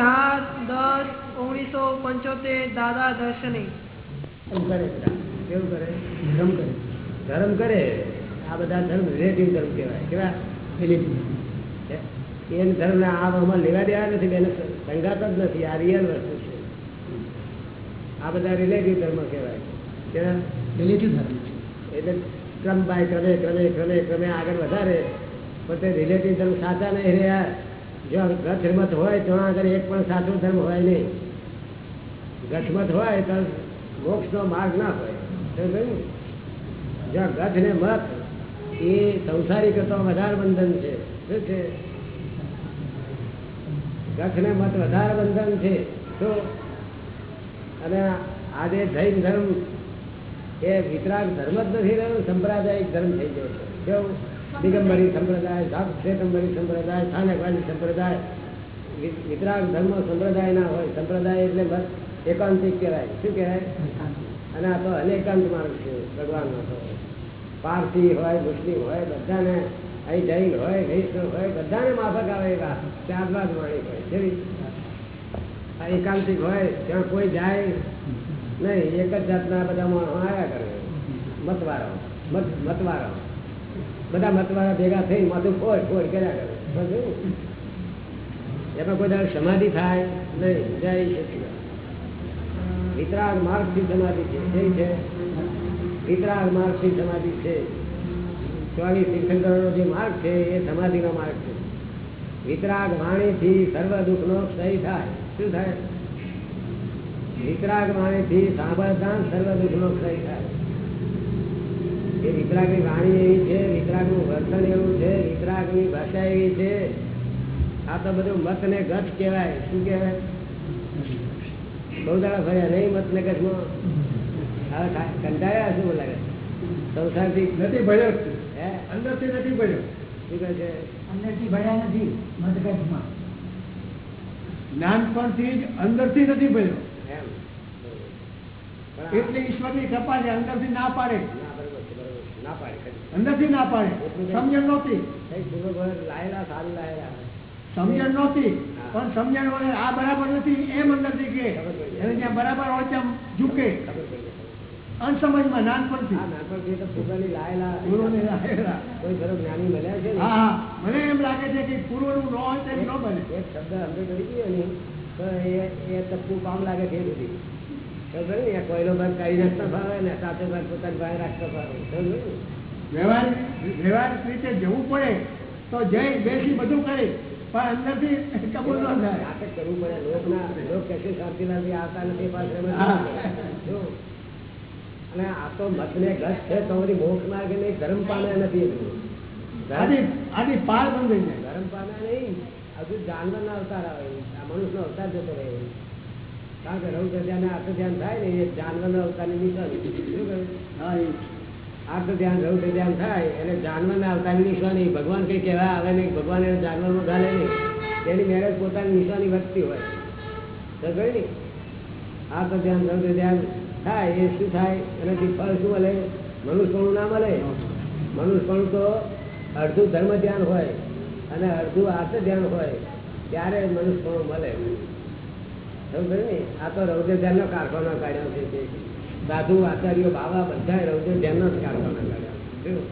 ચાર દસ ઓગણીસો પંચોતેર દાદા દર્શને. એમ કરે કેવું કરે? ધર્મ કરે. ધર્મ કરે. આ બધા ધર્મ રિલેટિવ ધર્મ કહેવાય. કેવા? રિલેટિવ એને ધર્મ આ આમાં લેવા દેવા નથી. એને સંગાત જ નથી. આ રિયલ વસ્તુ છે. આ બધા રિલેટિવ ધર્મ કહેવાય. કેવા? રિલેટિવ ધર્મ એટલે ક્રમ બાય ક્રમે ક્રમે ક્રમે ક્રમે આગળ વધારે. પણ તે રિલેટિવ ધર્મ સાચા નહીં રહ્યા. જો ગઠમત હોય તો આગળ એક પણ સાચો ધર્મ હોય નહીં. ગઠમત હોય તો મોક્ષનો માર્ગ ના હોય. જો ગઠ ને મત એ સંસારી કરતા વધારે બંધન છે. શું છે? ગઠ ને મત વધારે બંધન છે તો અને આજે જૈન ધર્મ એ વિતરાગ ધર્મ જ નથી રહ્યો, સંપ્રદાયિક ધર્મ થઈ ગયો છે. કેવું? દિગંબરી સંપ્રદાય શ્વેતંબરી સંપ્રદાય સ્થાનકવાદી સંપ્રદાય વિતરાગ ધર્મ સંપ્રદાય ના હોય. સંપ્રદાય એટલે બસ એકાંતિક કહેવાય. શું કહેવાય? અને આ તો અનેકાંત માર્ગ છે ભગવાનનો તો. પારસી હોય મુસ્લિમ હોય બધાને અહીં જૈન હોય વૈષ્ણવ હોય બધાને માફક આવે એવા. ત્યારબાદ વાણી હોય. જેવી આ એકાંતિક હોય ત્યાં કોઈ જાય નહીં એક જ જાતના બધા માણસો આવ્યા કરે. મતવારો મત મતવાળો બધા મતવાળા ભેગા થઈ માથું ફોડ ફોડ કર્યા કરે. એમાં કોઈ દાડો સમાધિ થાય નહીં. જય. વિતરાગ માર્ગથી સમાધિ છે. કઈ છે. વિતરાગ માર્ગથી સમાધિ છે. ચોવીસ તીર્થંકરોનો જે માર્ગ છે, એ સમાધિનો માર્ગ છે. વિતરાગ વાણીથી સર્વ દુઃખનો ક્ષય થાય. શું થાય? વિતરાગ વાણીથી સાંભળતા સર્વ દુઃખનો ક્ષય થાય. એ વિતરાગની વાણી એવી છે વિતરાગનું વર્તન એવું છે વિતરાગની ભાષા એવી છે. આ તો બધું મત ને ગત કહેવાય. શું કહેવાય? બહુ દાડા ફર્યા નહીં મત ને ગતમાં? હવે કંટાળ્યા શું લાગે સંસારથી નથી ભર્યો. હે? અંદરથી નથી ભર્યો. શું કહે છે? અંદરથી ભળ્યા નથી મતગઢમાં નાનપણથી જ અંદરથી નથી ભળ્યો એમ. એટલે ઈશ્વરની કૃપા છે અંદરથી ના પાડે. અંદરથી ના પાડે. સમજણ નહોતી. લાયેલા સારું લાયેલા. સમજણ નહોતી. પણ સમજણ વગર આ બરાબર નથી એમ અંદરથી કે. જાય. જ્યાં બરાબર હોય ત્યાં ઝૂકે. અણસમજમાં નાનપણથી. નાનપણથી તો પૂર્વની લાયેલા. ગુરુને લાયેલા. કોઈ ખરો જ્ઞાની મળ્યા છે હા મને એમ લાગે છે કે પૂર્વનું ન હોય તેમ ન બને. એક શબ્દ અંદર કરી ગયો ને તો એ એ કામ લાગે છે બધી. કોયલો ભાગ કાઢી નાખતા ફાવે ને સાથે ભાગ પોતાની પાસે રાખતો સમજ વ્યવહારિક રીતે જવું પડે તો જઈ બેસી બધું કરે પણ અંદરથી કબૂલ ન થાય. કરવું પડે. લોકના લોક કશે શાંતિલાલથી આવતા નથી પાસે એમ જ હા. જો. અને આ તો મતને ગત છે તો બધી માર્ગે નહીં ગરમ પામ્યા નથી આદિ પાર બંધ ધર્મ પામ્યા નહીં. હજુ જાનવરના અવતાર આવે આ મનુષ્યનો અવતાર જતો રહે કારણ કે રૌદ્ર ધ્યાન આર્થ ધ્યાન થાય ને એ જાનવરના અવતારની નિશાની. શું કહ્યું? આર્થ ધ્યાન રૌદ્ર ધ્યાન થાય એટલે જાનવરના અવતારની નિશાની. ભગવાન કઈ કહેવા આવે નહીં ભગવાન એને જાનવરમાં ગાલે નહીં. તેની મેરેજ પોતાની નિશાની વધતી હોય. સમજાય ને આર્થ ધ્યાન રૌદ્ર ધ્યાન થાય એ શું થાય? એનાથી ફળ શું મળે? મનુષ્યનું ના મળે. મનુષ્યનું તો અડધું ધર્મ ધ્યાન હોય અને અડધું આર્થ ધ્યાન હોય. ત્યારે મનુષ્યનું મળે. આ તો રૌદ્ર ધ્યાનનો કારખાનો કાઢ્યો છે સાધુ, આચાર્યો બાબા બધા રૌદ્ર ધ્યાનનો જ કારખાનો કાઢ્યો?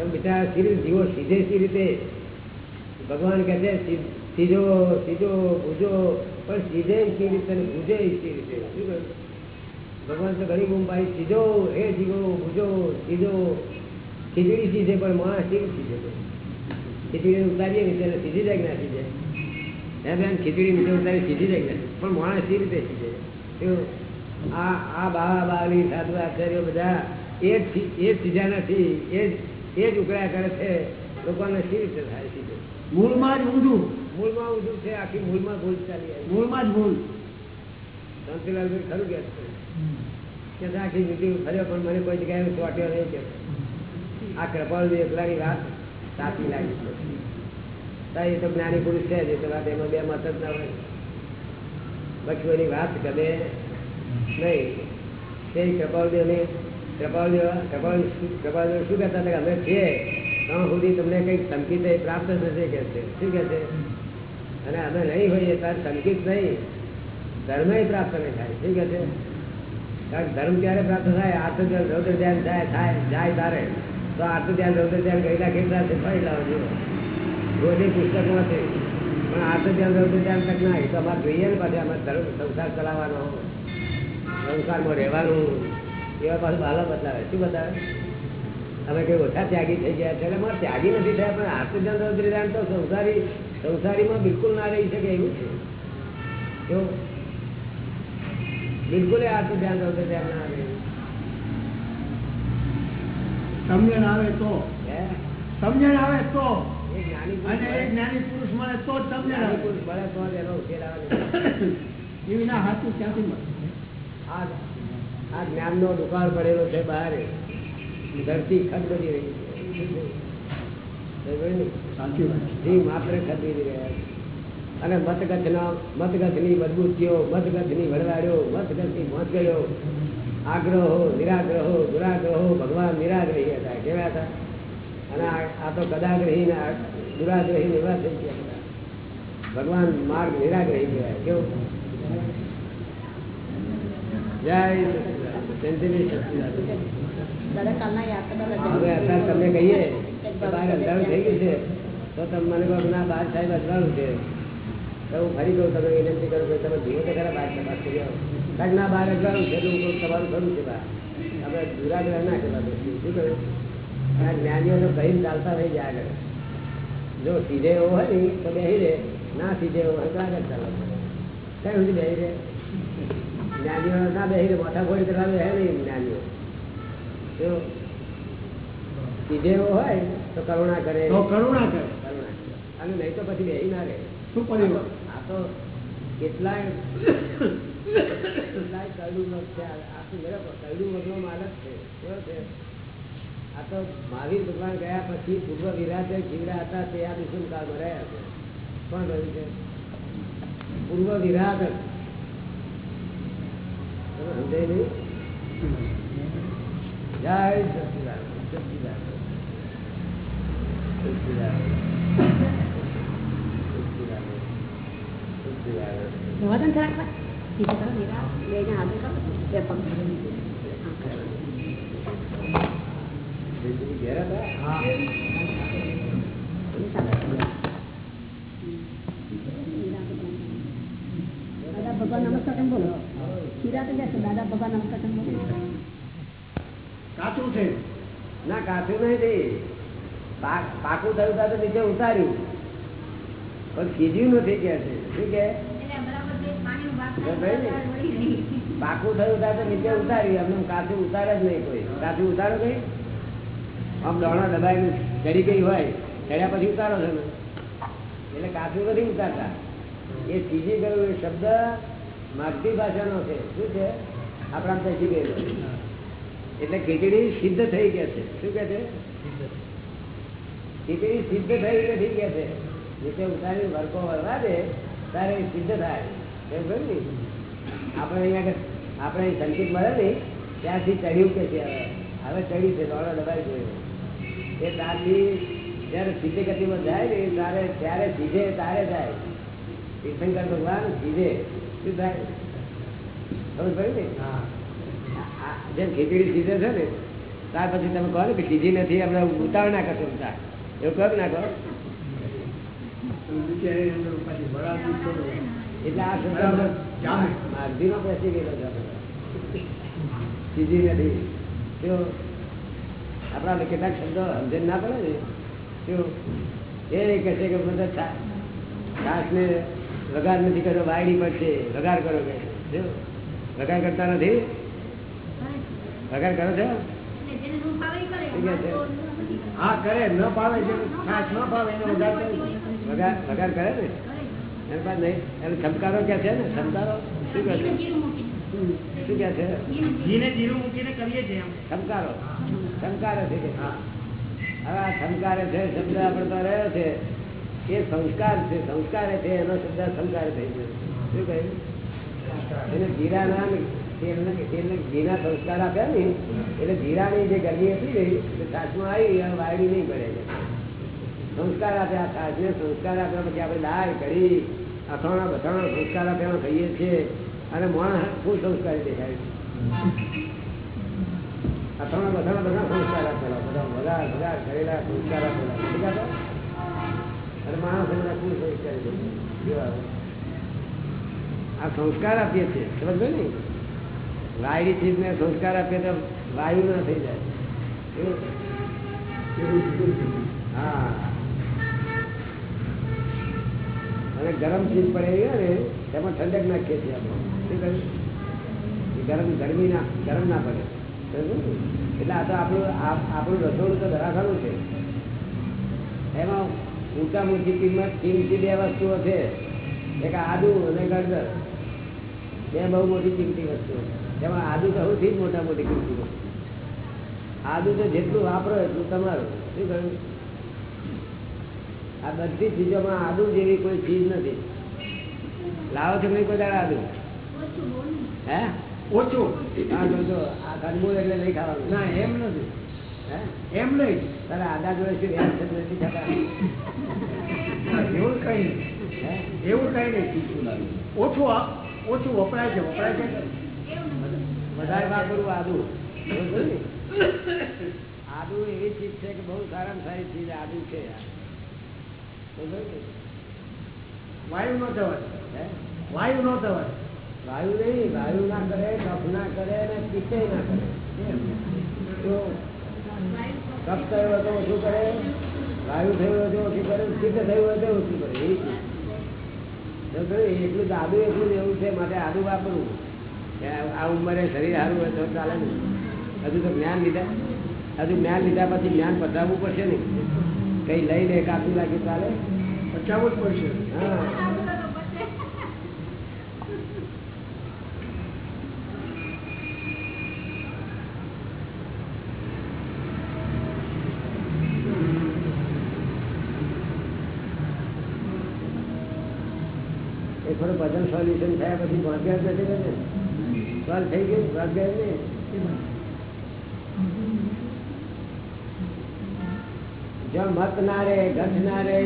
એમ બિચારા સી જીવો સીધે સી રીતે ભગવાન કહે છે સીધો સીધો ભૂજો, પણ સીધે સી રીતે ભૂજે સી રીતે. શું ભગવાન તો ઘણી પાડી, સીધો, હે જીવો, ભૂજો, સીધો. ખીચડી સીધે પણ માણસ સીધું સીધે ખીચડી ઉતારીએ ને ત્યારે સીધી જાય ના સીધે હે બેન ખીચડી નીચે ઉતારી સીધી જાય પણ માણસ સી રીતે સીધે? આ આ બાવા બાવી સાધુ આચાર્યો બધા એ જ એ જ સીધા નથી એ જ એ જ ઉકળ્યા કરે છે લોકોને સી રીતે થાય સીધે મૂળમાં જ ઊંધું. મૂળમાં ઊંધું છે આખી મૂળમાં ભૂલ ચાલી મૂળમાં જ ભૂલ. શાંતિલાલભાઈ ખરું કે કે આખી મીટિંગ ફર્યો પણ મને કોઈ જગ્યાએ ચોટ્યો નહીં કે. આ કૃપાલ એકલાની વાત સાચી લાગી એ તો જ્ઞાની પુરુષ છે જે વાત એમાં બે મત જ ના હોય. બચવાની વાત ગમે નહીં. તે કૃપાળુદેવને કૃપાળુદેવ કૃપાળુ કૃપાળુદેવ શું કહેતા હતા અમે છીએ ત્યાં સુધી તમને કંઈક ધમકી પ્રાપ્ત થશે કે છે. શું કહે છે? અને અમે નહીં હોઈએ ત્યારે સંકિત નહીં. ધર્મ પ્રાપ્ત નહીં થાય. શું કહે છે? કારણ ધર્મ ક્યારે પ્રાપ્ત થાય? આર્થ ધ્યાન રૌદ્ર ધ્યાન થાય થાય, જાય તારે. તો આર્થ ધ્યાન રૌદ્ર ધ્યાન ગયેલા કેટલા છે? ફરી લાવો રોજે પુસ્તકમાં છે. પણ આર્થ ધ્યાન રહ્યું ધ્યાન તક ના એ તો અમારે જોઈએ ને પાછું અમારે સંસાર ચલાવવાનો. સંસારમાં રહેવાનું. એવા પાછું બાલા બતાવે. શું બતાવે? અમે કઈ ઓછા ત્યાગી થઈ ગયા છે. એટલે ત્યાગી નથી થયા પણ આર્થ ધ્યાન તો સંસારી સંસારીમાં બિલકુલ ના રહી શકે એવું છે. કેવું બિલકુલ આર્થ ધ્યાન રૌદ્ર ધ્યાન ના રહે. સમજણ આવે તો. સમજણ આવે તો. જ્ઞાની પુરુષ મળે તો જ આવે પુરુષ મળે તો જ એનો ઉકેલ આવે. એ વિના હાથું ક્યાંથી મળે? આ આ જ્ઞાનનો દુકાળ પડેલો છે બહાર. ધરતી ખડબડી રહી છે. સાચી વાત. માત્ર ખડબડી રહ્યા છે. અને મતગતના મતગતની મજબૂતીઓ મતગતની વડવાડ્યો મતગતની મોતગયો આગ્રહો નિરાગ્રહો દુરાગ્રહો ભગવાન નિરાગ્રહી હતા કેવા હતા? અને આ- આ તો કદાગ્રહી ને આ દુરાગ્રહી ને એવા થઈ ગયા બધા ભગવાન માર્ગ નિરાગ્રહી કહેવાય, કેવું? જય સચિદાનંદ. જયંતિભાઈ સચિદાનંદ. દાદા કાલના યાદ તો દાદા હવે અત્યારે તમને કહીએ કે બહાર અંધારું થઈ ગયું છે, તો તમે મને કહો કે ના બહાર સાહેબ અંધારું છે. તો હું ફરી કહું, તમે વિનંતી કરું કે તમે જુઓ તો ખરા બહાર તપાસ કરી આવો કારણ કે ના બહાર અંધારું છે તો હું કહું તમારું ખરું છે બહાર આપણે દુરાગ્રહ ના કરવા દો. શું કહ્યું? આ જ્ઞાનીઓને ભય ચાલતા રહી જાય આગળ. જો સીધે એવો હોય ને તો બેસી રે ના સીધે એવો હોય તો આગળ ચાલો કઈ સુધી બેસી રે જ્ઞાનીઓ ના બેસી રે મોટા ફોડી કરવા બેસે નહીં જ્ઞાનીઓ. જો સીધે એવો હોય તો કરુણા કરે. કરુણા કરે. કરુણા કરે. અને નહીં તો પછી બેસી ના રહે. શું પરિવાર આ તો કેટલાય કેટલાય કડું છે. આ કરડું મગનો માલક છે. કેવો છે? આ તો મહાવીર ભગવાન ગયા પછી પૂર્વ વિરાતે જીવડા હતા તે આ દુષ્મ કાળમાં રહ્યા છે. કોણ રહ્યું છે? પૂર્વ વિરાટ તમે સમજાય નહીં? જય સચિદાનંદ સચિદાનંદ સચિદાનંદ સચિદાનંદ સચિદાનંદ જવા દો ને જરાક વાર. સીધું કરો, નિરાળ. બેયને હાથે કરો. બે પગ. હા, કરો. જયંતિભાઈ ઘેર હતા એની સાથે કરો. દાદા નમસ્કાર કેમ બોલો ખીરા તો જશે દાદા ભગવાન નમસ્કાર કેમ બોલો કાચું છે. ના, કાચું નથી પાકું થયું તો નીચે ઉતાર્યું. પણ ખીજ્યું નથી કે છે. શું કે? પાકું થયું તો નીચે ઉતાર્યું. એમને કાચું ઉતારે જ નહીં કોઈ. કાચું ઉતારો કઈ? આમ દોણા દબાઈ ચડી ગઈ હોય, ચડ્યા પછી ઉતારો છો એટલે કાચું નથી ઉતારતા. એ સીજી ગયું, એ શબ્દ માગતી ભાષાનો છે. શું છે? આપણા બેસી ગયેલો એટલે ખીચડી સિદ્ધ થઈ ગયા છે. શું કે છે? ખીચડી સિદ્ધ થઈ કે થઈ ગયા છે? જે ઉતારી વરકો વરવા દે, ત્યારે સિદ્ધ થાય. એમ કહ્યું ને? આપણે અહીંયા આપણે સંકેત મળે ને ત્યાંથી ચડ્યું કે છે? હવે ચડ્યું છે દોડો દબાઈ ગયો એ દાંડી જયારે સીધે ગતિમાં જાય ને ત્યારે ત્યારે સીધે તારે જાય. તીર્થંકર ભગવાન સીધે. શું થાય? ખબર પડી ને? જેમ ખીચડી સીધે છે ને ત્યાર પછી તમે કહો ને કે સીધી નથી અમને ઉતાવળ ના કરશો બધા. એવું કહો ના કહો? એટલે આ શબ્દ માર્ગી નો બેસી ગયેલો સીધી નથી. આપણા કેટલાક શબ્દો સમજણ ના પડે ને શું? એ કહે છે કે બધા છાશને વઘાર નથી કર્યો વાયડી પડશે વઘાર કરો કે જો વઘાર કરતા નથી? વઘાર કરો છો? હા કરે ન પાવે છે છાશ ન પાવે એને વઘાર. વઘાર વઘાર કરે ને? એની પાસે નહીં. એને છમકારો કે છે ને છમકારો શું કહે છે? શું કહે છે? ઘીને જીરું મૂકીને કરીએ છીએ એમ. ચમકારો છે હવે આ સંસ્કારે છે શબ્દ આપણે તો રહ્યો છે. એ સંસ્કાર છે સંસ્કાર છે એનો શબ્દ સંસ્કાર થઈ ગયો. શું કહ્યું એને જીરાના નામ તેલને તેલને ઘીના સંસ્કાર આપ્યા ને એટલે જીરાની જે ગરમી હતી ને એ છાશમાં આવી અને વાયડી નહીં પડે સંસ્કાર આપ્યા સાધને સંસ્કાર આપ્યા પછી આપણે દાળ કઢી અથાણા બથાણા સંસ્કાર આપ્યા કહીએ છીએ. અને માણસ શું સંસ્કારી દેખાય છે. ત્રણ બધા સંસ્કાર આપેલા, બધા બધા બધા કરેલા સંસ્કાર આપેલા. અને માણસ એમના શું સંસ્કારી? આ સંસ્કાર આપીએ છીએ. સમજ ને? વાયડી ચીજને સંસ્કાર આપીએ તો વાયુ ના થઈ જાય. હા. અને ગરમ ચીજ પડે ને, એમાં ઠંડક નાખીએ છીએ આપણે. ગરમ. ના ગરમ ના પડે. એટલે આ તો આપણું આપણું રસોડું તો ધરાખરું છે. એમાં ઊંચા ઊંચી કિંમત કિંમતી બે વસ્તુઓ છે. એક આદુ અને ગરદર બે બહુ મોટી કિંમતી વસ્તુઓ એમાં આદુ તો સૌથી જ મોટા મોટી કિંમતી વસ્તુ આદુ તો જેટલું વાપરો એટલું તમારું. શું કહ્યું? આ બધી ચીજોમાં આદુ જેવી કોઈ ચીજ નથી. લાવો નહીં કોઈ દાડે આદુ? હે? ઓછું. હા જોજો આ કંદમૂળ એટલે નહીં ખાવાનું. ના એમ નથી. એમ નહીં. તારે આદા જોડે શું વ્યાજ છે નથી થતા એવું કઈ નહીં. એવું કઈ નહીં. ઓછું ઓછું વપરાય છે વપરાય છે. વધારે વાપરવું આદુ. આદુ એવી ચીજ છે કે બહુ સારામાં સારી ચીજ આદુ છે. વાયુ નો થવાય હે? વાયુ ન થવાય વાયુ નહીં વાયુ ના કરે કફ ના કરે અને પિત્તે ના કરે. તો કફ થયો હોય તો ઓછું કરે વાયુ થયું હોય તો ઓછું કરે પિત્ત થયું હોય તો ઓછું કરે. એ. એટલું તો આદુ એટલું એવું છે માટે આદુ વાપરવું. આ ઉંમરે શરીર સારું હોય તો ચાલે ને. હજુ તો જ્ઞાન લીધા. હજુ જ્ઞાન લીધા પછી જ્ઞાન પતાવવું પડશે ને કઈ લઈ લે કાપી લાગે ચાલે. પચાવવું જ પડશે. હા. એ સોલ્યુશન થયા, પછી નથી ને. સોલ્વ થઈ ગયું, ભાગ્યા ને જો મત ના રે, ગઠ ના રે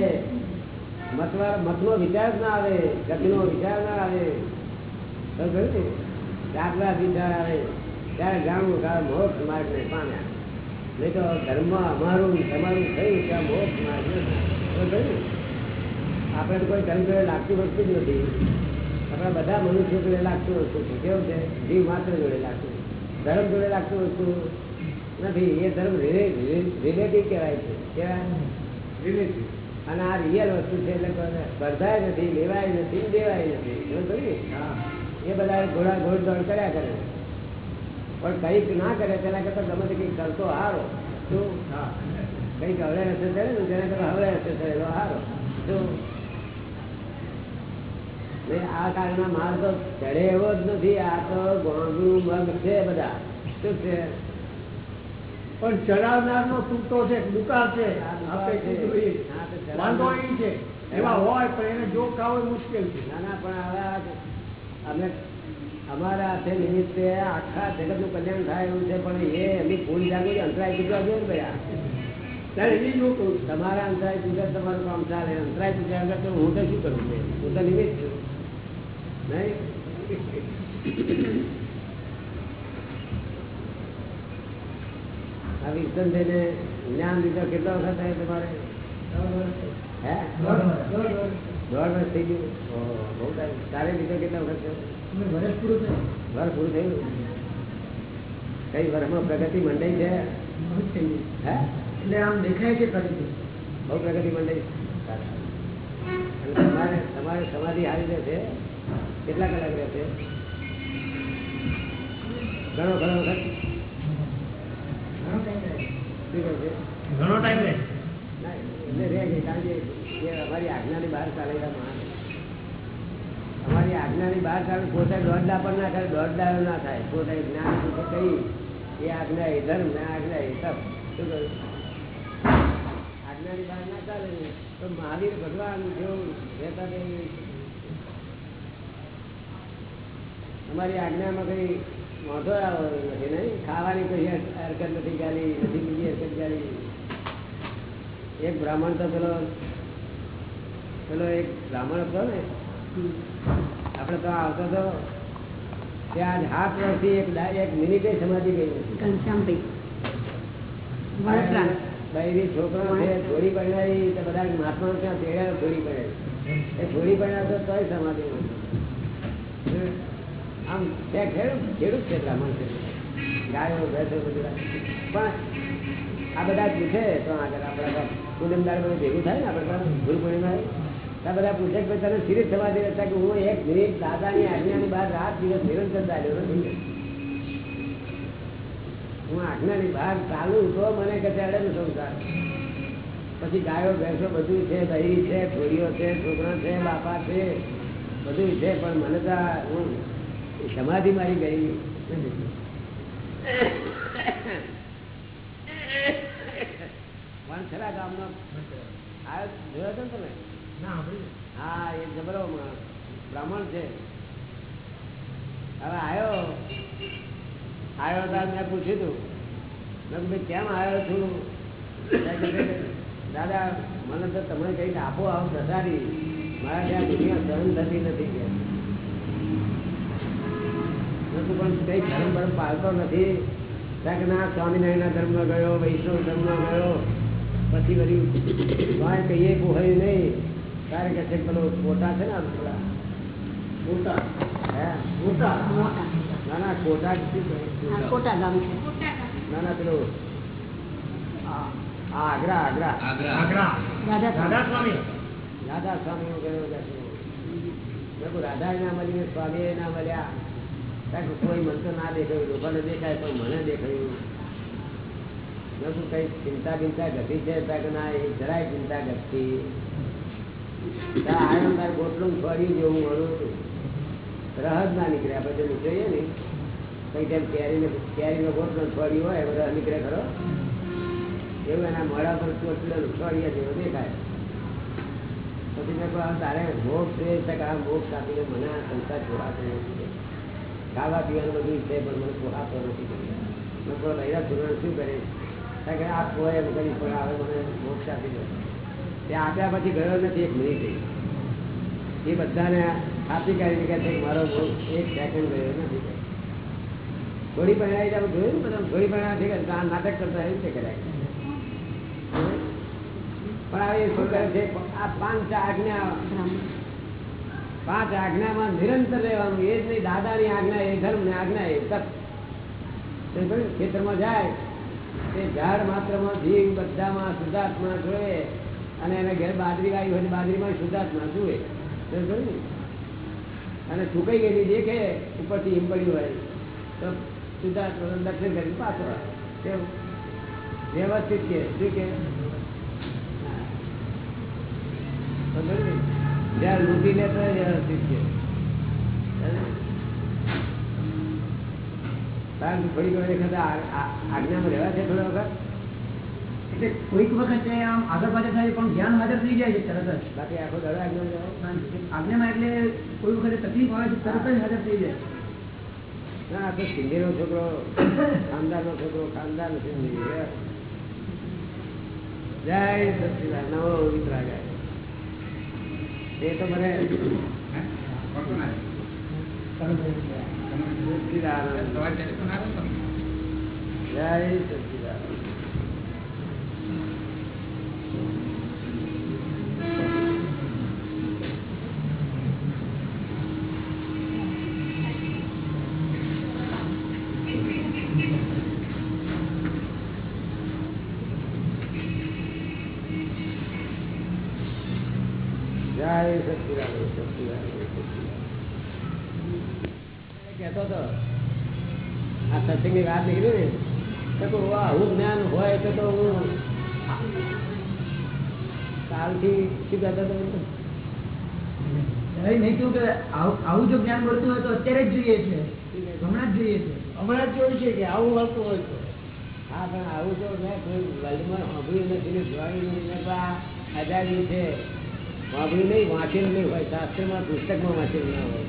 મતવા મતનો વિચાર ના આવે, ગઠનો વિચાર ના આવે. દાખલા વિચાર આવે. ત્યારે જાણવું કે મોક્ષ માર્ગ ને પામ્યા. નહીં તો ધર્મ અમારું તમારું થયું ત્યાં મોક્ષ માર્ગ? આપણે કોઈ ધર્મ લાગતી વસ્તુ જ નથી. આપણા બધા મનુષ્ય જોડે લાગતું વસ્તુ છે. કેવું છે? જીવ માત્ર જોડે લાગતું ધર્મ જોડે લાગતું વસ્તુ નથી એ ધર્મ રિલેટિવ કહેવાય છે. કેવાય અને આ રિયલ વસ્તુ છે એટલે સ્પર્ધાય નથી લેવાય નથી દેવાય નથી. એવું એ બધા ઘોડા ઘોડ દોડ કર્યા કરે. પણ કંઈક ના કરે તેના કરતા ગમે તે કંઈક કરતો હારો. શું? કંઈક હવળે રસ્તે ચડે ને તેના કરતા હવળે રસ્તે ચડેલો હારો. શું? આ કાળના માલ તો ચડે એવો જ નથી. આ તો ગોંગલું મગ છે બધા. શું છે? પણ ચડાવનાર નો તૂટો છે દુકાળ છે. વાંધો એ છે. એવા હોય પણ એને જો ખાવ મુશ્કેલ છે. ના ના પણ હવે અમે અમારા હાથે નિમિત્તે આખા જગતનું કલ્યાણ થાય એવું છે પણ એ એમની ફૂલ જાગી અંતરાય ચૂકવા જોઈએ ને ત્યારે એ જો તમારા અંતરાય ચૂકે તમારું કામ ચાલે. અંતરાય વગર હું તો શું કરું? છું? હું તો નિમિત્ત છું. આ જ્ઞાન લીધો કેટલા વખત થાય તમારે? હે? દોઢ વર્ષ થઈ ગયું? બહુ તારે લીધો કેટલા વખત થયો? વર્ષ પૂરું થયું. વર્ષ પૂરું થયું? કઈ વર્ષમાં પ્રગતિ મંડાઈ છે. હે? એટલે આમ દેખાય છે બહુ પ્રગતિ મંડાઈ તમારે તમારે સમાધિ હારી રહેશે કેટલા કલાક રહેશે? ઘણો ઘણો વખત? ઘણો ટાઈમ રહે એટલે રહે છે કારણ કે અમારી આજ્ઞાની બહાર ચાલેલા માણસ. અમારી આજ્ઞાની બહાર ચાલે પોતે દોડડા પણ ના કરે દોડડા ના થાય. પોતે જ્ઞાન કઈ? એ આજ્ઞા એ ધર્મ ને આજ્ઞા એ તપ. શું કહ્યું આજ્ઞાની બહાર ના ચાલે તો મહાવીર ભગવાન જેવું રહેતા તે અમારી આજ્ઞામાં કઈ વાંધો આવ્યો નથી નહીં? ખાવાની કોઈ હરકત નથી ચાલી નથી બીજી હરકત ચાલી એક બ્રાહ્મણ તો પેલો પેલો એક બ્રાહ્મણ હતો ને આપણે તો આવતો હતો ત્યાં હાથ વર્ષથી એક એક મિનિટે સમાધિ ગઈ નથી ઘનશ્યામભાઈ. ભાઈ છોકરો છે થોડી પરણાવી તો બધા મહાત્મા ત્યાં તેડ્યા થોડી પરણાવી એ થોડી પડ્યા તો તોય સમાધિ નથી. આમ બે ખેડૂત ખેડૂત બ્રાહ્મણ છે ગાયો, ભેંસો, બધું પણ આ બધા પૂછે તો આગળ આપણા પૂનમદાર બધું ભેગું થાય ને આપણે ભૂલ પૂર્ણિમા આ બધા પૂછે કે તને સિરિયસ સમાધિ રહેતા કે હું એક મિનિટ દાદાની આજ્ઞાની બહાર રાત દિવસ નિરંતર ચાલ્યો નથી હું આજ્ઞાની બહાર ચાલુ તો મને કચાડે ને સંસાર. પછી ગાયો, ભેંસો બધું છે, દહીં છે છોડીઓ છે, છોકરા છે, બાપા છે, બધું છે, પણ મને તો હું સમાધિ મારી ગઈ. નથી. વાણછરા ગામનો. જોયો હતો તમે? હા એ જબરો બ્રાહ્મણ છે. હવે આવ્યો આવ્યો તાર મેં પૂછ્યું તું. મેં ભાઈ કેમ આવ્યો છું? દાદા મને તો તમે કંઈક આપો આવું પ્રસાદી મારા ત્યાં દુનિયા સહન થતી નથી કે. મેં પણ કઈ ધર્મ ધર્મ પાલતો નથી. કારણ કે ના સ્વામિનારાયણના ધર્મમાં ગયો વૈષ્ણવ ધર્મમાં ગયો પછી વળી વાંય કહીએ પોહાયું નહીં. કારણ કે છે પેલો ખોટા છે ને થોડા ખોટા હે? મોટા મોટા ના ના ખોટા કોટા ગામ છે. ના ના પેલો આગ્રા આગ્રા. આગ્રા. રાધા રાધા સ્વામી દાદા સ્વામી ગયો રાધા ના મળી સ્વામી ના મળ્યા. કોઈ મને ના દેખાયું, લોકોને દેખાય, પણ મને દેખાયું કઈ ચિંતા બિંતા ઘટી છે? ના, એ જરાય ચિંતા ઘટતી ગોટલું છોડ્યું જેવું મળું હતું. રહદ ના નીકળે આપણે જે નીકળીએ ને. કઈ ટાઈમ કેરીને કેરીનો ગોટલો છોડ્યું હોય રહ નીકળે ખરો. એવું એના મોડા પર ચોટલો ફળીએ જેવો દેખાય. પછી મેં તારે મોક્ષ છે. આ મોક્ષ આપીને મને આ સંસાર જોવા નથી ખાવા પીવાનું બધું છે, પણ મને પોહાતો નથી મેં રહ્યા ધોરણ શું કરે? કે આ પોય એમ કરી, પણ હવે મને મોક્ષ આપી દો. ત્યાં આપ્યા પછી ગયો નથી, એક મિનિટ. એ બધાને ખાતી કાઢી કે મારો એક સેકન્ડ ગયો નથી. ઘોડી પરિણામ તમે જોયું બધા? ઘોડી પરિણામ છે કે નાટક કરતા એવી છે કર્યા. પણ હવે શું કરે છે? આ પાંચ આજ્ઞા પાંચ આજ્ઞામાં નિરંતર રહેવાનું, એ જ નહીં, દાદાની આજ્ઞા એ ધર્મ ને આજ્ઞા એ, તપ ખેતરમાં જાય, તે ઝાડ માત્રમાં જીવ બધામાં શુદ્ધાત્મા જોવે અને એને ઘેર બાજરી વાવી હોય બાજરીમાં શુદ્ધાત્મા જુએ ને? અને સુકાઈ ગયેલી દેખે, ઉપરથી હિમ પડ્યું હોય તો શુદ્ધાત્મા દર્શન કરી પાછો. કેવું વ્યવસ્થિત કે, શું કે? જ્યાં લૂંટી લેતા તો એ વ્યવસ્થિત છે. કારણ કે થોડીક વાર વખત આજ્ઞામાં રહેવા છે થોડા વખત? એટલે કોઈક વખતે આમ આગળ પાછળ થાય પણ ધ્યાન હાજર થઈ જાય છે તરત જ. બાકી આખો દડો આજ્ઞામાં આજ્ઞામાં એટલે કોઈ વખતે તકલીફ આવે છે તરત જ હાજર થઈ જાય. ના આ તો સિંધીનો છોકરો ખાનદાનનો છોકરો ખાનદાન સિંધી. જય સચિદાન નવો વિતરાગ. એ તો મને જય સચિદાનંદ સત્સંગની વાત નીકળી ને તો આવું જ્ઞાન હોય તો તો હું કાલથી શું કહેતા તમે નહીં કે આવું જો જ્ઞાન મળતું હોય તો અત્યારે જ જોઈએ છે. હમણાં જ જોઈએ છે. હમણાં જ જોઈએ છે કે આવું મળતું હોય તો. હા પણ આવું તો મેં કોઈ વર્લ્ડમાં સાંભળ્યું નથી ને જોયું નથી. ને આઝાદી છે. સાંભળ્યું નહીં વાંચેલું નહીં હોય શાસ્ત્રમાં પુસ્તકમાં વાંચેલું ના હોય.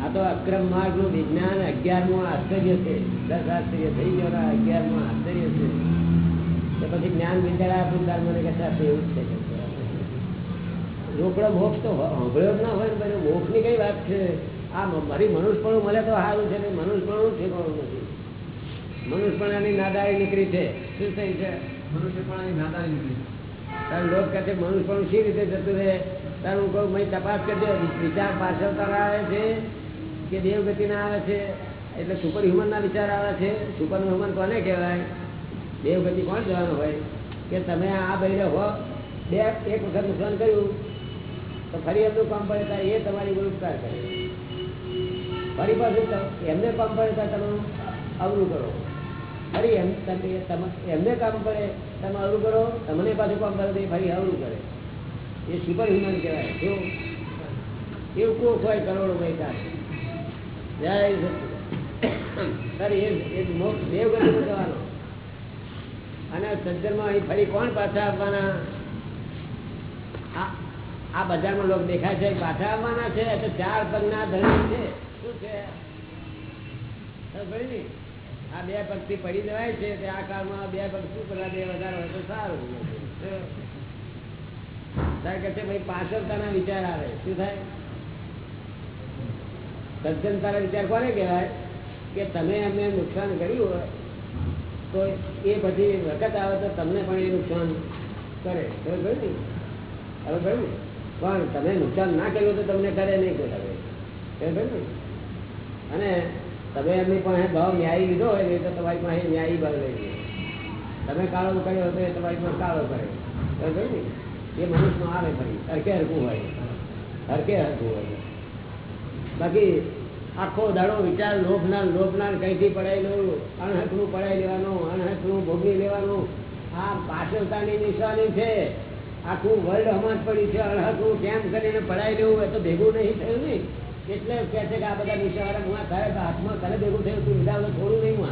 આ તો અક્રમ માર્ગનું વિજ્ઞાન અગિયારમું આશ્ચર્ય છે. દસ આશ્ચર્ય થઈ ગયો અગિયારમું આશ્ચર્ય છે. તો પછી જ્ઞાન વિચાર પૂરદાર મને કહેતા એવું જ છે. રોકડો મોક્ષ તો સાંભળ્યો જ ના હોય ને મોક્ષની કઈ વાત છે? આ મારી મનુષ્યપણું મળે તો સારું છે મનુષ્યપણું ઠેકાણું નથી? મનુષ્યપણાની નાદારી નીકળી છે. શું થઈ છે? મનુષ્યપણાની નાદારી નીકળી તારું લોક કહે છે મનુષ્યપણું શી રીતે જતું રહે? તારું કહું મેં તપાસ કરજો વિચાર પાછળ તારા આવે છે. કે દેવગતિના આવે છે, એટલે સુપર હ્યુમનના વિચાર આવે છે. સુપર હ્યુમન કોને કહેવાય? દેવગતિ કોણ જવાનું હોય? કે તમે આ બહેરે હો, બે એક વખત નુકસાન કર્યું, તો ફરી એમનું કામ પડે ત્યારે એ તમારી વિરુદ્ધ ઉપકાર કરે. ફરી પાછું ત- એમને કામ પડે ત્યારે તમે અવરું કરો. ફરી એમ એમને કામ પડે, તમે અવરું કરો, તમને પાછું કામ કરે તો ફરી અવરું કરે. એ સુપર હ્યુમન કહેવાય. કેવું? એવું કોઈ હોય કરોડો પૈસા જય. સર એ અહીં ફરી કોણ પાછા આવવાના? આ બજારમાં લોકો દેખાય છે, પાછા આવવાના છે તો ચાર પગના ધણી છે. શું છે? આ બે પગથી પડી જવાય છે, તે આ કાળમાં બે પગ શું કરવા બે વધારે હોય તો સારું. ત્યારે કે ભાઈ પાછળતાના વિચાર આવે. શું થાય? સજ્જનતાના વિચાર કોને કહેવાય? કે તમે એમને નુકસાન કર્યું હોય, તો એ બધી વખત આવે તો તમને પણ એ નુકસાન કરે. ખબર ને? હવે કહ્યું પણ તમે નુકસાન ના કર્યું તો તમને કરે નહીં કોઈ હવે. ખબર ને? અને તમે એમની પાસે ભાવ ન્યાયી લીધો હોય ને, તો તમારી પાસે ન્યાયી ભાવ લઈ તમે કાળો કર્યો તો એ તમારી પાસે કાળો કરે. ખબર ને? એ મનુષ્યમાં આવે ફરી. હરકે હરકું હોય. હરકે હરકું હોય. બાકી આખો દાડો વિચાર લોભના લોભના કઈથી પડાયેલું? અણહકનું પડાઈ લેવાનું, અણહકનું ભોગવી લેવાનું. આ પાછળતાની નિશાની છે. આખું વર્લ્ડ હમણાં પડ્યું છે. અણહકનું કેમ કરીને પડાઈ લેવું? એ તો ભેગું નહીં થયું ને. એટલે કહે છે કે આ બધા નિશાવાળા હું થાય હાથમાં તને ભેગું થયું તું. લીધા થોડું નહીં હું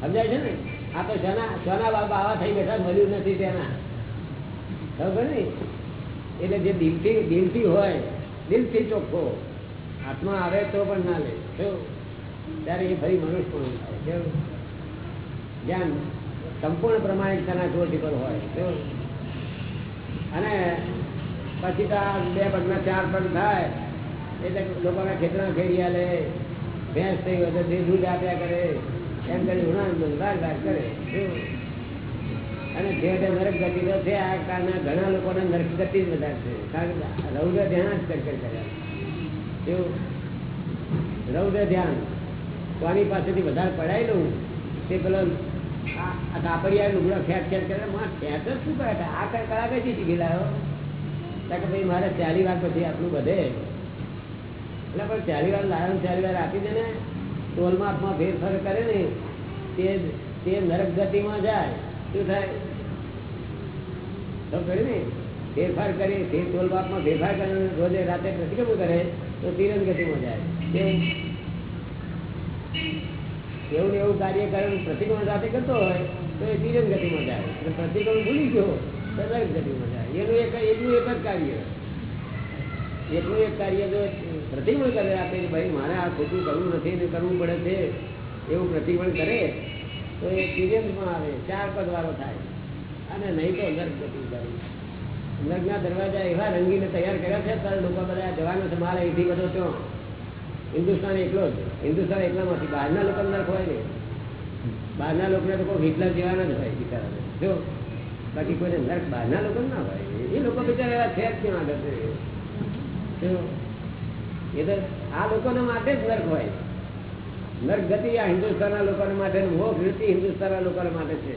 સમજાય છે ને? આ તો શના શના બાબા આવા થઈ બેઠા મળ્યું નથી તેના. ખબર ને? એટલે જે દિલથી દિલથી હોય દિલથી ચોખ્ખો હાથમાં આવે તો પણ ના લે? ત્યારે એ ફરી મનુષ્ય થાય કેવું સંપૂર્ણ પ્રમાણિકતાના જોરથી પર હોય કેવું? અને પછી તો બે પગના ચાર પગ થાય એટલે લોકોના ખેતરા ફેરી લે ભેંસ થઈ હોય તો દૂધ આપ્યા કરે એમ કરી બાર કરે? અને જે નરક ગતિ તો છે, આ કાળના ઘણા લોકોને નરક ગતિ જ વધારે છે. કારણ કે રૌદ્ર ધ્યાન જ ચક્કર કર્યા એવું. રૌદ્ર ધ્યાન. કોની પાસેથી વધારે પડાઈ લઉં તે પેલો આ કાપડિયા લુગડા ખેંચ ખેંચ કરે. માં ખેંચ જ શું કરે? આ કઈ કળા કઈ શીખી લાવ્યો કારણ કે ભાઈ, મારે ચાલી વાર પછી આટલું બધે. એટલે પણ ચાલી વાર લાવ્યો ચાલી વાર આપી દે ને. ટોલમાં ફેરફાર કરે ને. તે નરક ગતિમાં જાય. શું ફેરફાર કરી તે ટોલ માપમાં ફેરફાર કરે રોજે રાતે પ્રતિક્રમણ કરે, તો તિરંગ ગતિમાં જાય. એવું એવું કાર્ય કરે પ્રતિક્રમણ રાતે કરતો હોય, તો એ તિરંગ ગતિમાં જાય. પ્રતિક્રમણ ભૂલી ગયો, તો નરક ગતિમાં એનું એક એક જ કાર્ય. એટલું એક કાર્ય જો કરે આપે ભાઈ, મારે આ ખોટું કરવું નથી ને કરવું પડે છે, એવું પ્રતિક્રમણ કરે તો એ તિરંગમાં આવે, ચાર પદ વાળો થાય. અને નહીં તો નર્ક ગતિ કરે. નર્કના દરવાજા એવા રંગીને તૈયાર કર્યા છે ત્યારે લોકો બધા જવાનો છે મારે અહીંથી બધો ત્યાં હિન્દુસ્તાન એકલો જ. હિન્દુસ્તાન એકલામાંથી બહારના લોકો નર્ક હોય ને. બહારના લોકોને તો કોઈ હિટલર જેવાના જ હોય બિચારાને. જો, બાકી કોઈને નર્ક બહારના લોકો ના હોય. એ લોકો બિચારા એવા છે જ ક્યાં આગળ છે. એ તો આ લોકોના માટે જ નર્ક હોય નર્ક ગતિ આ હિન્દુસ્તાનના લોકો માટે ને મોક્ષ વૃત્તિ હિન્દુસ્તાનના લોકો માટે છે.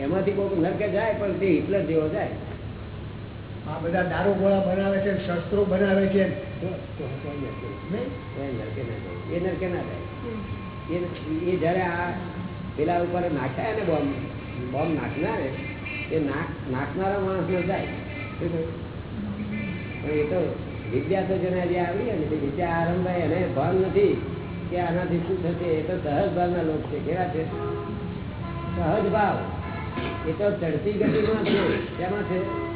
એમાંથી કોઈ નરકે જાય પણ તે હિટલર જેવો જાય. આ બધા દારૂ ગોળા બનાવે છે શસ્ત્રો બનાવે છે. તો તો કોઈ નરકે નહીં? કોઈ નરકે ના જાય. એ નરકે ના જાય. એ જયારે આ પેલા ઉપર નાખ્યા ને બોમ્બ બોમ્બ નાખનાર એ નાખ નાખનારા માણસને જાય. પણ એ તો વિદ્યા તો જેને જે આવી ને વિદ્યા આરંભાય એને ભાન નથી. કે આનાથી શું થશે? એ તો સહજ ભાવના લોક છે, કેવા છે? સહજ ભાવ. એ તો ચડતી ગતિમાં છે. શેમાં છે?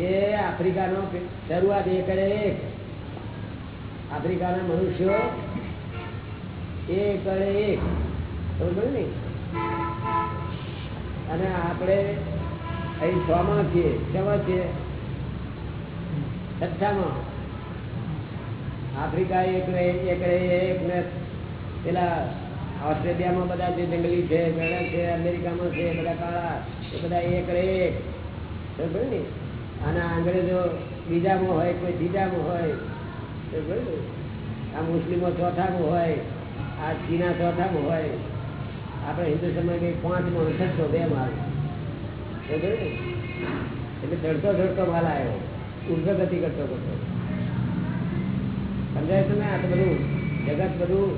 એ આફ્રિકાનો શરૂઆત એ કરે એક. આફ્રિકાના મનુષ્યો એ કરે એક. ને? અને આપણે અહીં છમાં છીએ. કેવા છીએ? છઠ્ઠામાં. આફ્રિકા એક રહે એક રહે એક ને પેલા ઓસ્ટ્રેલિયામાં બધા જે જંગલી છે ગણા છે, અમેરિકામાં છે, બધા કાળા, એ બધા એક રહે એક. બરાબર ને? અને અંગ્રેજો બીજામાં હોય કોઈ ત્રીજામાં હોય, બરાબર આ મુસ્લિમો ચોથામાં હોય, આ ચીના ચોથામાં હોય. આપણે હિન્દુ સમાજ પાંચમાં છસો બે માલ. એટલે ચડતો ચડતો માલ આવ્યો. ઉર્ધગતિ કરતો કરતો. સમજાય તમે આ તો બધું? જગત બધું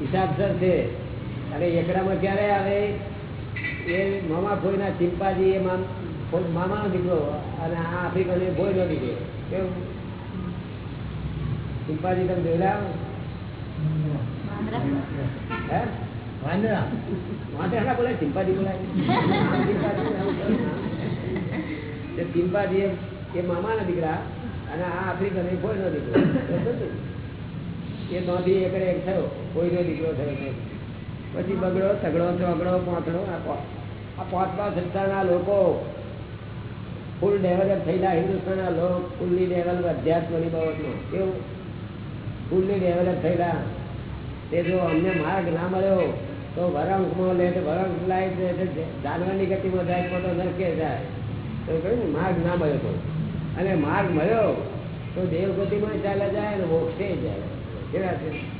હિસાબસર છે. અને એકડામાં ક્યારે આવે? એ મામા ફોઈના ચિંપાજી એ મામાનો દીકરો. અને આ આફ્રિકન એ ભોયનો દીકરો. કેવું? ચિંપાજી તમે જોયેલા હે? વાંદરા. વાંધો બોલાય ચિંપાજી બોલાય ચિંપાજી છે. એ- મામાના દીકરા અને આ આફ્રિકન એ દીકરો. બરાબર ને? એ નોંધી એકડે એક થયો. કોઈનો દીકરો થયો પછી બગડો તગડો ચોગડો પાંચડો આ પાંચ પાંચ સંસ્થાના લોકો ફૂલ ડેવલપ થયેલા હિન્દુસ્તાનના લોકો ફૂલની ડેવલપ અધ્યાત્મની બાબતમાં. કેવું? ફૂલની ડેવલપ થયેલા. તે જો અમને માર્ગ ના મળ્યો, તો વરંકમાં લે તો વરંક લાય જાનવરની ગતિમાં જાય, તો નરકે જાય. તો કહ્યું ને, માર્ગ ના મળ્યો તો અને માર્ગ મળ્યો, તો દેવગતિમાં ચાલે જાય અને મોક્ષે જાય. કેવા છે.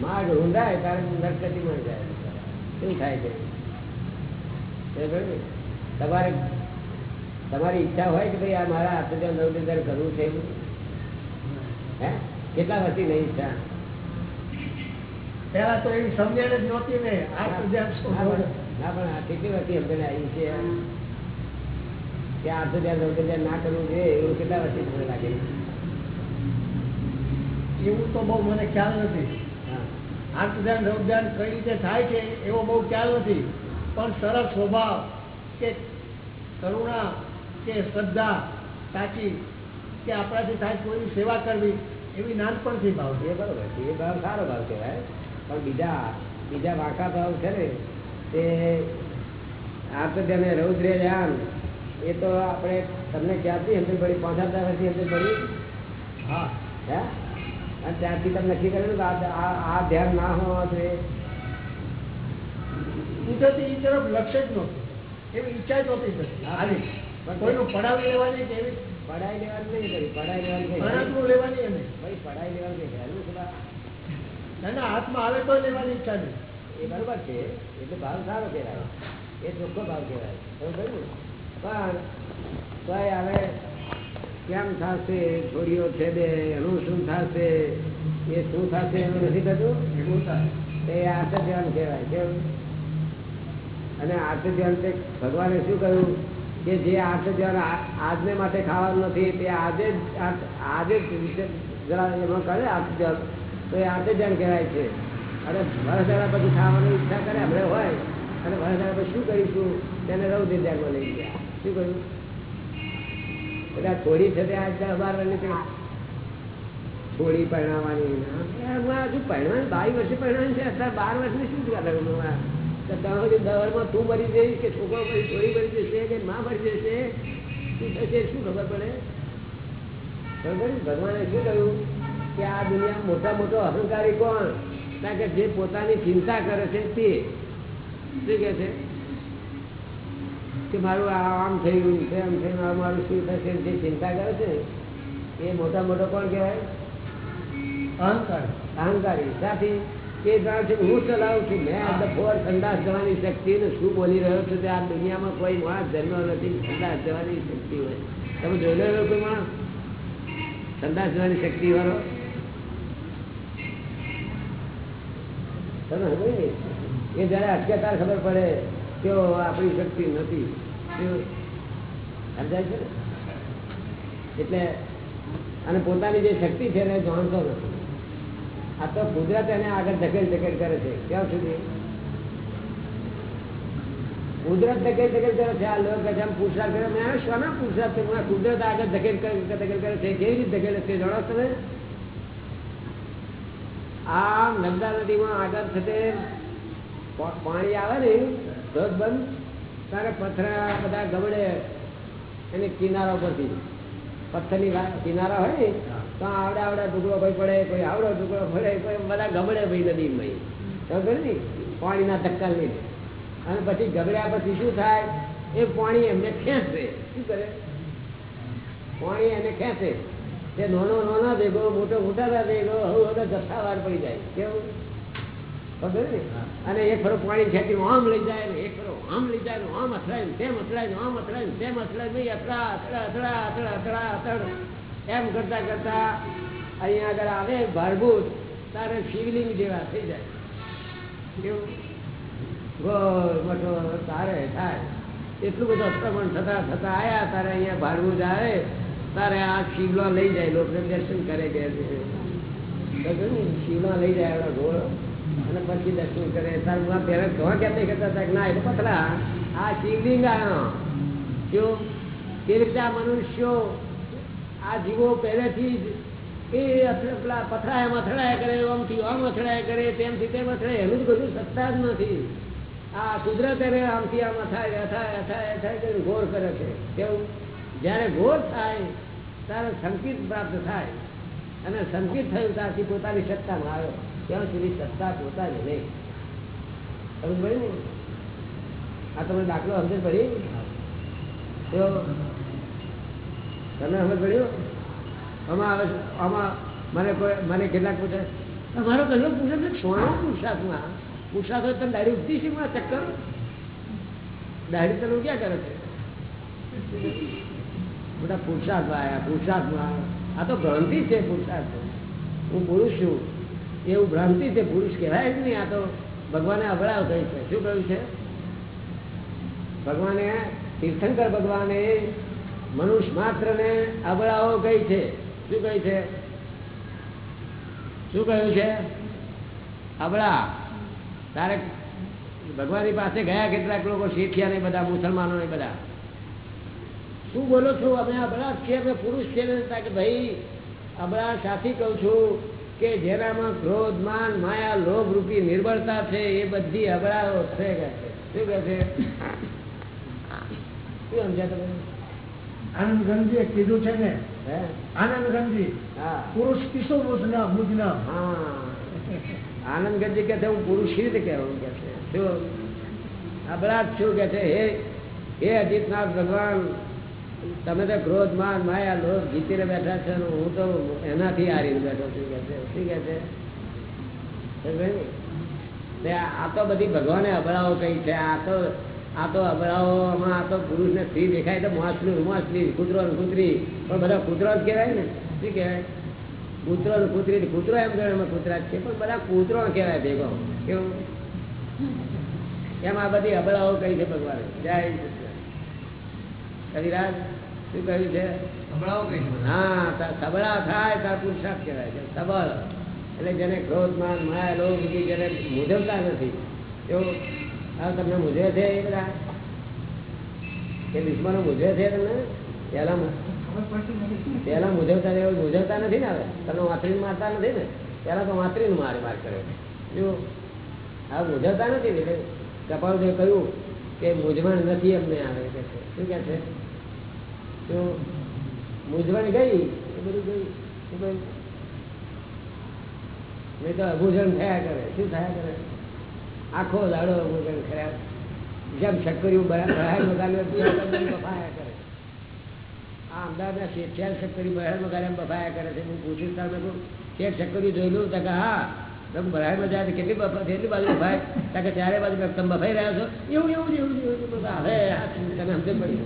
માર્ગ ઊંડાય ત્યારે નરકતિમાં જાય. શું થાય છે? તમારે તમારી ઈચ્છા હોય કે ભાઈ આ મારા હાથે નવનિર્ધાર કરવું છે હે? કેટલા હતી નહીં ઈચ્છા? પેલા તો એવી સમજણ જ નહોતી ને. ના પણ આ કેટલી વર્ષથી અમને આવી છે? કે હજાર નવ ના કરવું જોઈએ એવું કેટલા વર્ષથી તમને લાગે? એવું તો બહુ મને ખ્યાલ નથી. હા. ધ્યાન કઈ રીતે થાય છે એવો બહુ ખ્યાલ નથી. પણ સરળ સ્વભાવ કે કરુણા કે શ્રદ્ધા સાચી કે આપણાથી થાય કોઈની સેવા કરવી એવી નાનપણથી ભાવ છે. એ બરોબર છે. એ ભાવ સારો ભાવ કહેવાય. પણ બીજા બીજા વાંકા ભાવ છે ને તે આ તો તેને રૌદ્ર જાન એ તો આપણે તમને ક્યાંથી સમજ પડી પાંચ નથી વર્ષથી સમજ પડી હા. હે? અને ત્યારથી તમે નક્કી કરેલું કે આ- ધ્યાન ના હોવા જોઈએ. કુદરતી એ તરફ લક્ષ્ય જ નહોતું. એવી ઈચ્છા જ નહોતી થતી. કોઈનું પડાવી લેવાની કે એવી? પઢાઈ લેવાની નહીં કરી. લેવાની લેવાની ભાઈ લેવાની હેલું હાથમાં આવે તો લેવાની ઈચ્છા નહીં. એ બરોબર છે. એટલે ભાવ સારો કહેવાય. એ ચોખ્ખો ભાવ કહેવાય. બરોબર પણ તોય હવે કેમ થશે? છોડીઓ છે બે એનું શું થશે? એ શું થશે એનું નથી થતું? એ આર્થ કહેવાય, કેમ? અને આર્થ તે ભગવાને શું કહ્યું? કે જે આર્થ આજને માટે ખાવાનું નથી, તે આજે જ આજે જરા એમાં કરે આર્થ ધ્યાન તો એ આર્થ ધ્યાન કહેવાય છે. અને વર્ષ પછી ખાવાની ઈચ્છા કરે આપણે હોય. અને વર્ષ દાડા પછી શું કરીશું? તેને રૌદ્ર ધ્યાનમાં લઈ ગયા. શું કહ્યું? બધા થોડી છે તે આજ દસ બાર વર્ષની થોડી પરણાવવાની હજુ પરણવાની, બાવીસ વર્ષે પરણવાની છે, અત્યારે બાર વર્ષની શું કરે? દવરમાં તું મરી જઈશ કે છોકરો મરી થોડી મરી જશે કે માં મરી જશે? શું થશે? શું ખબર પડે? ખબર ભગવાને શું કહ્યું? કે આ દુનિયામાં મોટા મોટો અહંકારી કોણ? કારણ કે જે પોતાની ચિંતા કરે છે તે. શું કે છે? કે મારું આમ થયું તેમ થયું આ મારું શું થશે જે ચિંતા કરે છે એ મોટા મોટો કોણ કહેવાય? અહંકાર. અહંકારી. સાથી એ જાણ છે હું ચલાવું છું. મેં આ ફોર સંદાસ જવાની શક્તિ ને શું બોલી રહ્યો છું તે આ દુનિયામાં કોઈ માણસ જન્મ નથી. સંદાસ જવાની શક્તિ હોય. તમે જોઈ લો કોઈ માણસ. સંદાસ જવાની શક્તિ વાળો. તમે એ જયારે અટકે ખબર પડે કે ઓ આપણી શક્તિ નથી. સમજાય છે એટલે અને પોતાની જે શક્તિ છે એને જાણતો નથી. આ તો કુદરત એને આગળ ધકેલ ધકેલ કરે છે. ક્યાં સુધી? કુદરત ધકેલ ધકેલ કરે છે. આ લોકો જેમ પુરુષાર્થ કરે મેં શાના પુરુષાર્થ છે? કુદરત આગળ ધકેલ ધકેલ કરે છે. કેવી રીતે ધકેલે છે જાણો છો તમે? આ નર્મદા નદીમાં આગળ થતે પાણી આવે ને ધોધ બંધ, તારે પથરા બધા ગમડે એને કિનારા પરથી પથ્થરની કિનારા હોય ને તો આવડે આવડે ટુકડો કોઈ પડે, કોઈ આવડો ટુકડો પડે, કોઈ બધા ગમડે ભાઈ નદીમાં. ખબર ને? પાણીના ધક્કા લઈને. અને પછી ગબડ્યા પછી શું થાય? એ પાણી એમને ખેંચે. શું કરે? પાણી એને ખેંચે. તે નાનો નાનો ભેગો, મોટો મોટા ભેગો હવે હવે જથ્થાવાર પડી જાય. કેવું? અને એક ફરો પાણી ખેતી આમ લઈ જાય ને એક ફરો આમ લઈ જાય આમ અથડાય ને તેમ અથડાય ને આમ અથડાય ને તેમ અથડાય નહીં અથડા અથડા અથડા અથડા અથડા, અથડ. એમ કરતા કરતા અહીંયા આગળ આવે ભારભૂત તારે શિવલિંગ જેવા થઈ જાય. કેવું? ગોળ મઠો તારે થાય. એટલું બધું અસ્તમણ થતા થતા આવ્યા તારે અહીંયા ભારભૂત આવે, તારે આ શિવલા લઈ જાય લોકો દર્શન કરે કે શિવલા લઈ જાય એવડા ગોળ. અને પછી દર્શન કરે. તાર ઘણા ક્યાં કરતા હતા ના, એ પથરા આ શિવલિંગ આવ્યો તે રીતે આ મનુષ્યો આ જીવો પહેલેથી જ એ પેલા પથરા એમ અથડાયા કરે આમથી આમ અથડાયા કરે, તેમથી તેમ અથડે એનું જ બધું સત્તા જ નથી. આ કુદરત એને આમથી આમ અથાય અથાય અથાય અથાય કરીને ઘોર કરે છે. કેવું? જ્યારે ઘોર થાય, ત્યારે સંકિત પ્રાપ્ત થાય. અને સંકિત થયું, ત્યારથી પોતાની સત્તામાં આવ્યો. ત્યાં સુધી સત્તા પોતાની નહીં. સમજ પડે ને? આ તમે દાખલો સમજ પડી? તો તમે સમજ પડ્યું આમાં આવે આમાં મને કોઈ, મને કેટલાક પૂછે? તમારો કહેલો પૂછે કે સોનો પુરસાદ હોય તો દાઢી ઉગતી છે માં ચક્કર? દાઢી તમે ક્યાં કરે છે? બધા આવ્યા પુરુષાર્થમાં આવ્યા. આ તો ગ્રંથિ છે પુરસાદ હું પુરુષ છું. એવું ભ્રાંતિ છે, પુરુષ કહેવાય જ નહીં. આ તો ભગવાને અભળાવ કહી છે. શું કહ્યું છે? ભગવાને, તીર્થંકર ભગવાને મનુષ્ય માત્ર ને અબળાવો કહી છે. શું કહી છે? શું કહ્યું છે? અબળા તારે ભગવાનની પાસે ગયા કેટલાક લોકો શીખ્યા ને બધા, મુસલમાનો ને બધા. શું બોલો છો? અમે અબળા છીએ, અમે પુરુષ છીએ કે ભાઈ અબળા સાથી કહું છું. કે જેનામાં ક્રોધ માન માયા લોભ રૂપી નિર્બળતા છે એ બધી અબળાઓ છે શું કહે છે? શું સમજ્યા તમે? આનંદ ગંજી કીધું છે ને આનંદ ગંજી પુરુષ કિશોર મુજના મુજના. હા. આનંદ ગંજી કે છે હું પુરુષ રીતે કહેવું કે છે. શું? જ કે છે? હે હે અજીતનાથ ભગવાન તમે તો ક્રોધ, માન, માયા, લોભ જીતીને બેઠા છો હું તો એનાથી હારીને બેઠો શું કે છે? આ તો બધી ભગવાને અબળાઓ કઈ છે. આ તો આ તો અબળાઓમાં આ તો પુરુષ ને સ્ત્રી દેખાય તો માછલી માછલી કૂતરો ને કૂતરી પણ બધા કૂતરો જ કહેવાય ને? શું કહેવાય? કૂતરો ને કૂતરી કૂતરો એમ ગણે કૂતરા જ છે. પણ બધા કૂતરો કહેવાય ભેગો. કેવું? એમ આ બધી અબળાઓ કઈ છે ભગવાન. જય. કવિરાજ શું કહ્યું છે? હા તાર સબળા થાય તાર પુરુષાર્થ કહેવાય છે. સબળ એટલે જેને ક્રોધ માન માયા લોભ બધી જેને મૂંઝવતા નથી એવું હા તમને મૂજવે છે એ બધા? એ દુશ્મનો મૂજવે છે તમને? પહેલા પહેલા મૂંઝવતા એવું મૂંઝવતા નથી ને હવે? તમે વાતરીને મારતા નથી ને? પહેલાં તો વાતરીને મારે માર કરે જો આ મૂંઝવતા નથી એટલે કપાળદેવ કહ્યું કે મૂંઝવણ નથી અમને આવે કે છે. શું કે છે? તો ગઈ? એ બધું ગયું. નહીં તો અભૂષણ થયા કરે. શું થયા કરે? આખો દાડો અભૂષણ ખરાબ જેમ શક્કરિયું બહાર મગાવ્યો બફાયા કરે. આ અમદાવાદના શેઠિયાર છક્કરી બહાર મગાવ્યા બફાયા કરે છે. હું પૂછ્યું તાર મેં શેઠ છક્કરી જોયેલું? તો કે હા. તમે બહાર મજા કેટલી બફા કેટલી બાજુ બફાય. તા કે ચારે બાજુ તમે બફાઈ રહ્યા છો? એવું એવું એવું. હવે આ તમે સમજ. પડી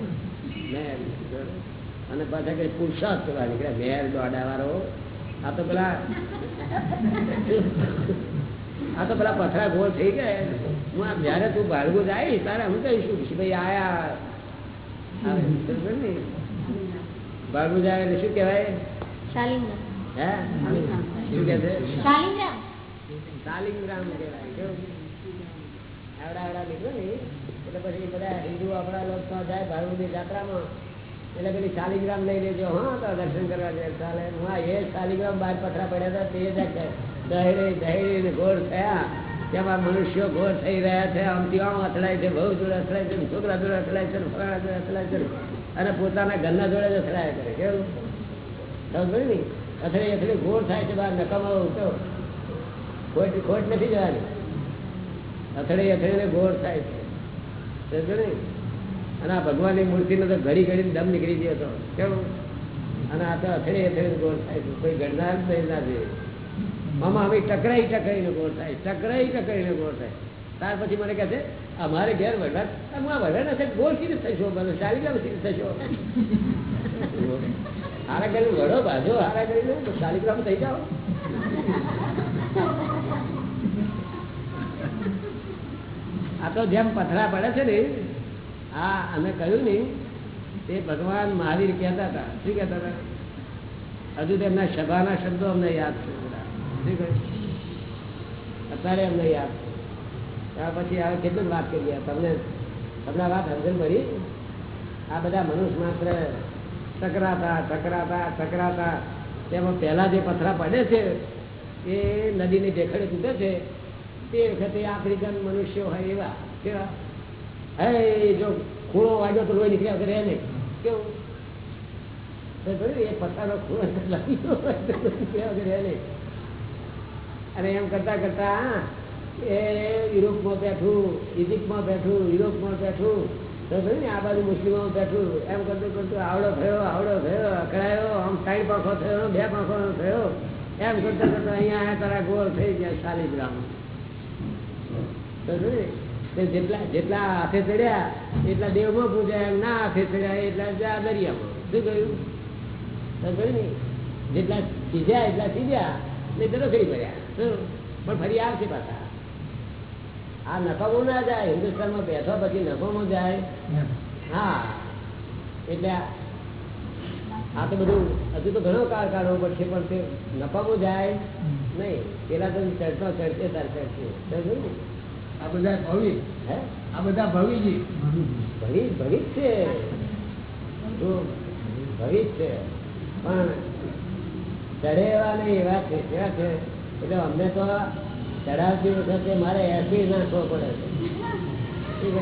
મેં અને પાછા કઈ પુરુષાર્થ કરવા નીકળ્યા. મેર દોડાવાળો. આ તો પેલા આ તો પેલા પથરા ગોળ થઈ ગયા. હું આ જયારે તું ભાડવું જાય તારે હું કહીશું કે ભાઈ આયા. ભાડવું જાય એટલે શું કેવાય હે? શું કે છે? શાલિગ્રામ. શાલિગ્રામ કહેવાય. કેવું? આવડા આવડા નીકળે ને. એટલે પછી બધા હિન્દુ આપણા લોકો જાય ભાડુની જાત્રામાં એટલે પેલી શાલિગ્રામ લઈ લેજો. હા, તો દર્શન કરવા જાય. ચાલે. હા એ શાલિગ્રામ બાર પથરા પડ્યા હતા, તે દહેડે દહેડી ગોળ થયા. તેમાં મનુષ્યો ઘોર થઈ રહ્યા છે. આમ ત્યાં અથડાય છે, બહુ જોડે અથડાય છે છોકરા જોડે અથડાય છે ફલાણા જોડે અથડાય છે અને પોતાના ઘરના જોડે જ અથડાય કરે. કેવું? ખબર ને? અથડી અથડી, ઘોર થાય છે બહાર નકામો તો. ખોટ ખોટ નથી જવાની. અથડી, અથડીને ઘોર થાય છે. સમજો અને આ ભગવાનની મૂર્તિનો તો ઘડી ઘડી દમ નીકળી ગયો હતો. કેવું અને આ તો અથડે અથડે ગોળ થાય છે. કોઈ ગણનાર જ ના જોઈએ મામા હવે ટકરાઈ ટકરાઈને ગોળ થાય ટકરાઈ ટકરાઈને ગોળ થાય ત્યાર પછી મને કહે છે અમારે ઘેર વઢાર હું આ વઢાર નથી ગોળ સીધી થશો? મને ચાલી ગયા સીધી થશો? હારા કરી વડો બાજુ હારા કરીને ચાલી ગ્રામ થઈ જાઓ. આ તો જેમ પથરા પડે છે ને, આ અમે કહ્યું ને, તે ભગવાન મહાવીર કહેતા હતા. શું કહેતા હતા? હજુ તેમના સભાના શબ્દો અમને યાદ છે. શું અત્યારે અમને યાદ છે. ત્યાર પછી હવે કેટલીક વાત કરી તમને તમને વાત સમજણ પડી? આ બધા મનુષ્ય માત્ર ટકરાતા ટકરાતા ટકરાતા. તેમાં પહેલાં જે પથરા પડે છે, એ નદીની દેખડે તૂટે છે. તે વખતે આફ્રિકન મનુષ્યો હોય એવા કેવા? હે જો ખૂણો વાગ્યો તો લોહી નીકળ્યા કરે નહીં. કેવું? એ નહીં. અને એમ કરતા કરતા એ યુરોપમાં બેઠું, ઇજિપ્તમાં બેઠું, યુરોપમાં બેઠું, તો જોયું ને આ બાજુ મુસ્લિમોમાં બેઠું. એમ કરતું કરતું આવડો થયો આવડો થયો, અકળાયો, આમ સાઈડ પાંખો થયો, બે પાંખો થયો. એમ કરતા કરતા અહીંયા તારા ગોળ થઈ ગયા સાલી ગ્રામ તો જોયું ને? તે જેટલા જેટલા હાથે ચડ્યા એટલા દેવમાં પૂજાય એમ ના હાથે ચડ્યા એટલા દરિયામાં. શું કહ્યું? ને જેટલા સીધ્યા એટલા સીધ્યા તો રખડી પડ્યા. પણ ફરી આવશે પાછા. આ નફામાં ના જાય હિન્દુસ્તાનમાં બેઠો પછી નફામાં જાય. હા. એટલે આ તો બધું હજુ તો ઘણો કાળ કાઢવો પડશે પણ તે નફામાં જાય નહીં. પેલા તો ચડતો ચડશે તાર ને? આ બધા ભવિ આ બધા ભવિજી ભરી ભરી છે જો છે પણ ચડે એવા નહીં એવા છે કેવા છે. એટલે અમને તો ચડાવતી વખતે મારે એસિડ નાખવો પડે છે. શું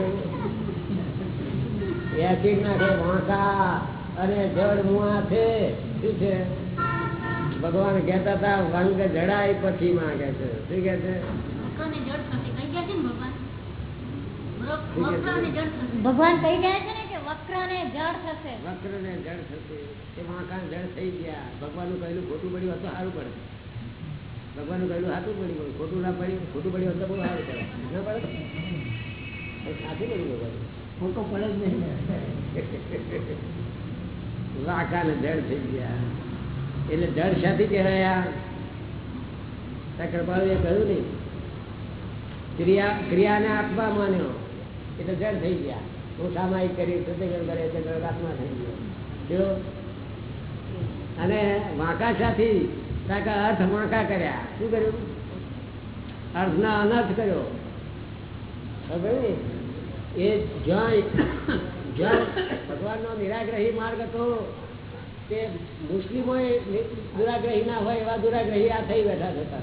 એસિડ નાખે વાંકા અને જળ મુઆ છે. શું છે? ભગવાન કહેતા હતા વંગ જડાય પછી માંગે છે. શું કે છે વક્રને જડ થશે કઈ ગયા છે ને ભગવાન વક્ર- ઠીક છે. વક્રને જડ થશે ભગવાન કહી જાય છે ને કે વક્રને જળ થશે. વક્ર ને જળ થશે. થઈ ગયા. ભગવાનનું કહેલું ખોટું પડ્યું હોત તો સારું પડે. ભગવાનનું કહેલું સાચું પડ્યું ખોટું ના પડ્યું ખોટું પડ્યું હોત બહુ સારું પડે. ના પડે એ સાચું પડ્યું ભગવાન. ખોટો પડે જ નહીં. વાંકા ને જળ થઈ ગયા. એટલે જળ શાથી કહેવાય. કૃપાળુએ કહ્યું નહીં. ક્રિયા ક્રિયાને આત્મા માન્યો. એટલે જળ થઈ ગયા. સામાયિક કરી સત્યગ્રહ કરે એટલે જળ આત્મા થઈ ગયો. અને વાંકા સાથી અર્થ વાંકા કર્યા. શું કર્યું? અર્થના અનર્થ કર્યો. એ જ્યાં જ્યાં નિરાગ્રહી માર્ગ હતો, તે મુસ્લિમો દુરાગ્રહી ના હોય એવા દુરાગ્રહી આ થઈ બેઠા હતા.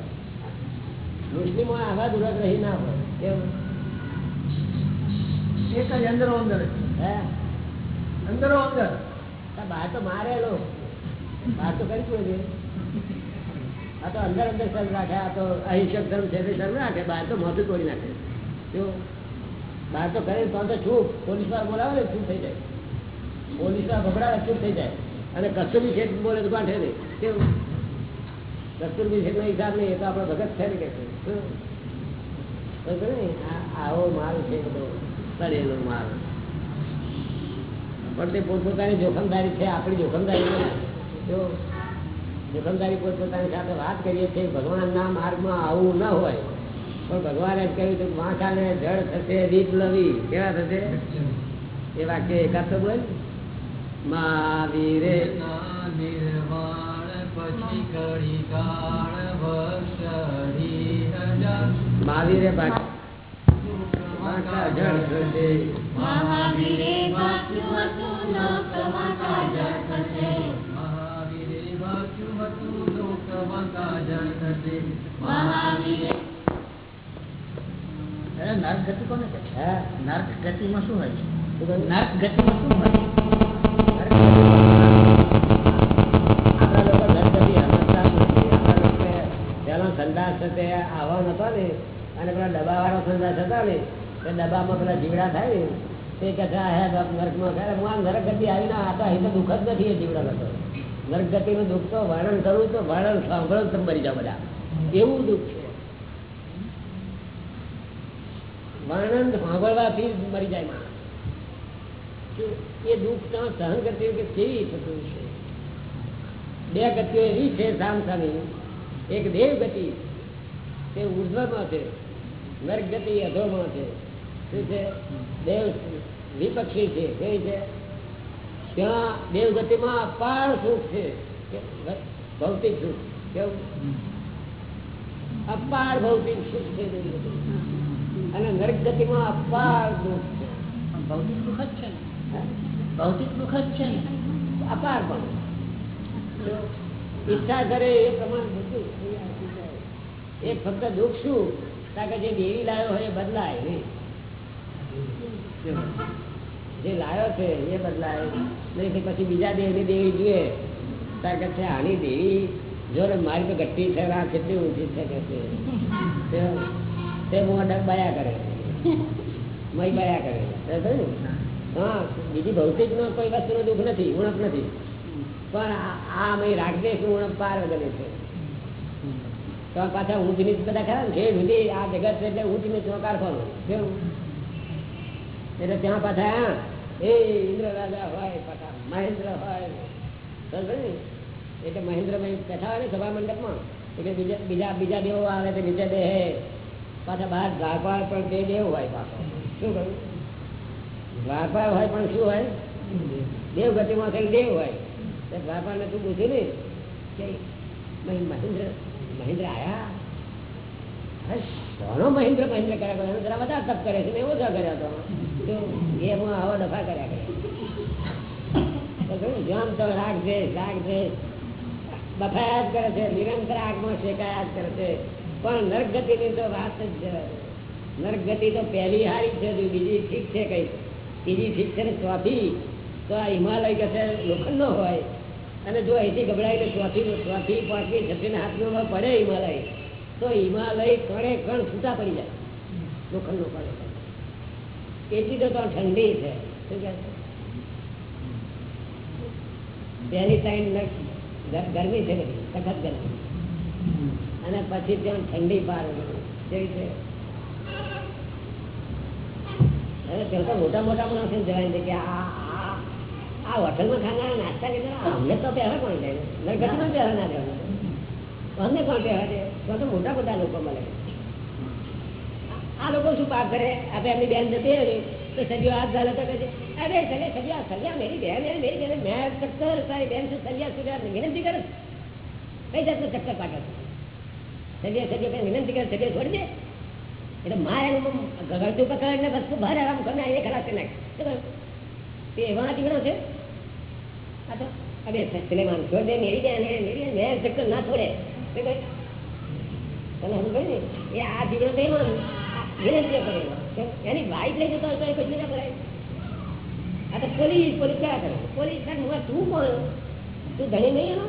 મુસ્લિમો આવા દુરાગ્રહી ના હોય. કેમ? એક જ અંદરો અંદર હે? અંદરો અંદર. આ બહાર તો મારેલો. બહાર તો કરી કોઈ આ તો અંદર અંદર સર્વ રાખે આ તો અહિંસક ધર્મ છે તે સર્વ રાખે બહાર તો મોઢું તોડી નાખે. જો બહાર તો કરે તો તો ચૂપ પોલીસવાળા બોલાવે ને ચૂપ થઈ જાય. પોલીસવાળા ભગડાવે ચૂપ થઈ જાય. અને કસ્તુરી શેઠ બોલે તો ગાંઠે નહીં. કેવું કસ્તુરબી શેઠનો હિસાબ નહીં એ તો આપડે ભગત છે ને કે છે. શું? ને, આવો માલ છે બધો. સડેલો માલ. પણ તે પોતપોતાની જોખમદારી છે આપણી જોખમદારી જો જોખમદારી પોતપોતાની સાથે વાત કરીએ છીએ ભગવાનના માર્ગમાં આવું ન હોય પણ ભગવાને કહ્યું કે વાંકાને જળ થશે વિપ્લવી. કેવા થશે? એ વાક્ય એકાદ તો બોલ. મહાવીરે મહાવીરે થશે મહાવીરે વાક્યું હતું લોકમાં કાજળ થશે. મહાવીરે વાંચ્યું હતું લોકમાં કાજળ થશે. મહાવીરે નર્ક ગતિ કોને કહે? નર્ક ગતિમાં શું હોય? છે નર્ક ગતિમાં શું હોય? છે આપણા લોકો નરગતિ સમજતા જ નથી. આપણા લોકોને પેલો સંદાસ છે તે આવો ને. અને પેલા ડબ્બાવાળો સંદાસ હતા ને. ડબ્બામાં પેલા જીવડા થાય તે કહે નરકમાં ખરે હું આ નરક ગતિ આવીને આ તો દુઃખ જ નથી એ જીવડા નતો નરક ગતિનું દુઃખ તો વર્ણન કરવું તો વર્ણન સાંભળો તમે મરી જાઓ બધા. એવું દુઃખ છે. વર્ણન સાંભળવાથી મરી જાય એ દુઃખ તમે સહન કરતી કે કેવી થતું છે બે ગતિઓ એવી છે સામસામી. એક દેવ ગતિ તે ઉર્ધ્વમાં છે. નર્ક ગતિ અધોમાં છે. શું છે? દેવ વિપક્ષી છે. કેવી છે? ત્યાં દેવ ગતિમાં અપાર સુખ છે. ભૌતિક સુખ. કેવું? અપાર ભૌતિક સુખ છે અને નર્ક ગતિમાં અપાર દુઃખ છે. ભૌતિક દુઃખ જ છે ભૌતિક દુઃખ જ છે અપાર પણ. ઈચ્છા કરે એ પ્રમાણે બધું. એક ફક્ત દુઃખ શું? કારણ કે જે દેવી લાવ્યો હોય એ બદલાય. નહીં જે લાયો છે, એ બદલાય. નહીં પછી બીજા દેવની દેવી જોઈએ. તાર કે છે, આની દેવી જો મારી તો ગટ્ટી છે, આ કેટલી ઊંચી છે કે તે- મોં બાયા કરે મય બાયા કરે હા, બીજી ભૌતિક નો કોઈ વસ્તુનું દુઃખ નથી, ઉણપ નથી. પણ આ- મય રાગદેશ ઉણપ પાર વગર છે. તો પાછા ઊંચ નીચ બધા ખરા ને? જે સુધી આ જગત છે એટલે ઊંચ નીચ નો કારખાનો કેવું? એટલે ત્યાં પાછા હા, એ ઇન્દ્ર રાજા હોય પાછા મહેન્દ્ર હોય સમજો ને? એટલે મહેન્દ્ર બેઠા હોય ને સભા મંડપમાં એટલે બીજા બીજા બીજા દેવો આવે તે નીચે બેહે પાછા બહાર દ્વારપાળ પણ તે દેવ હોય પાછો શું કહ્યું? દ્વારપાળ હોય પણ શું હોય? દેવ ગતિમાં કઈ દેવ હોય? તો દ્વારપાળને તું પૂછ્યું ને કે મહિ- મહેન્દ્ર મહેન્દ્ર આયા? અરે સોનો મહેન્દ્ર મહેન્દ્ર કર્યા કરે? એને જરા વધારે તપ કરે છે ને એવો ઓછા કર્યા તો. તો એમાં આવા ડફા કર્યા કરે. તો તો રાગ છે રાગ છે બફાયા કરે છે, નિરંતર આગમાં શેકાયા જ કરે છે. પણ નરક ગતિની તો વાત જ જવા દે. ગતિ તો પહેલી હારી છે બીજી ઠીક છે કઈ. બીજી ઠીક છે ને ચોથી તો આ હિમાલય કશે લોખંડ લોખંડનો હોય. અને જો અહીંથી ગભરાઈને ચોથી ચોથી પાંચમી છઠ્ઠી હાથમાં પડે હિમાલય, તો હિમાલય કણે કણ છૂટા પડી જાય. લોખંડનો પડે એટલી તો ઠંડી છે. પહેલી ટાઈમ ગરમી છે બધી, સખત ગરમી. અને પછી ત્યાં ઠંડી પાર કેવી છે? હવે ત્યાં મોટા મોટા માણસો જવાય છે કે આ આ હોટલમાં ખાના નાસ્તા કે અમને તો પહેલા કોણ જાય નરગતિમાં પહેલા ના જવાનું અમને કોણ પહેલા છે? તો મોટા મોટા લોકો મળે. આ લોકો શું પાપ કરે? આપણે એમની બેન જતી રહી તો સભ્યો હાથ ઝાલા તો કહે અરે સલે સભ્યા સલ્યા મેરી બેન મેરી બેન. મેં ચક્કર તારી બેન છે સલ્યા સુધાર વિનંતી કરે કઈ જાતનો ચક્કર પાટે સભ્ય સભ્ય કઈ વિનંતી કરે સભ્ય છોડી દે. એટલે માયા ગગડતું પકડ ને વસ્તુ ભારે આરામ ગમે એ ખરાબ કરી નાખે. તે એવા દીકરો છે? આ તો અરે સિનેમાન છોડે મેરી જાય મેરી મેં ચક્કર ના છોડે. તને સમજ ને એ આ દીકરો નહીં માનું એની વાઈફ લઈ જતો હોય કશું ના કરાય આ તો પોલીસ પોલીસ ક્યાં કરે? પોલીસ તું કોણ તું ધણી નહીં એનો?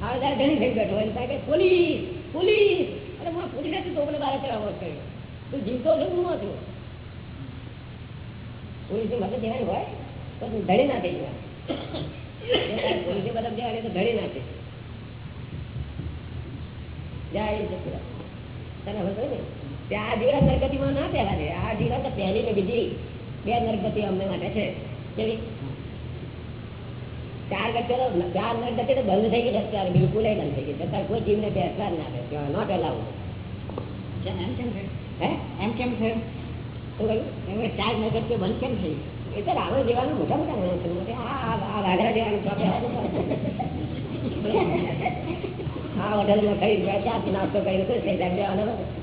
હવે તારે ધણી થઈ બેઠો હોય કે પોલીસ પોલીસ. અરે હું પોલીસ હતી તો મને બહાર ચડાવવો કર્યો તું જીવતો છું હું છું. પોલીસની મદદ દેવાની હોય તો તું ધણી ના થઈ જાય. પોલીસની મદદ દેવાની તો ધણી ના થઈ જાય. તને ખબર ને? આ જીવડા નરગતિમાં ના પહેલા છે. આ જીવડા તો પહેલી ને બીજી બે નરગતિ અમને માટે છે. ચાર ગતિઓ ચાર નરગતિ તો બંધ થઈ ગઈ અત્યારે બિલકુલ બંધ થઈ ગઈ. અત્યારે કોઈ જીવને બેસવા જ ના દે ન પહેલાવું. એમ કેમ છે? હે? એમ કેમ છે? શું ચાર નગર બંધ કેમ થઈ? એ તો રાવણ જેવાનું મોટા મોટા માણસો આ વાઘરા જેવાનું આ હોટલમાં ખાઈ ગયા, ચા નાસ્તો કરીને ખુશ થઈ જાય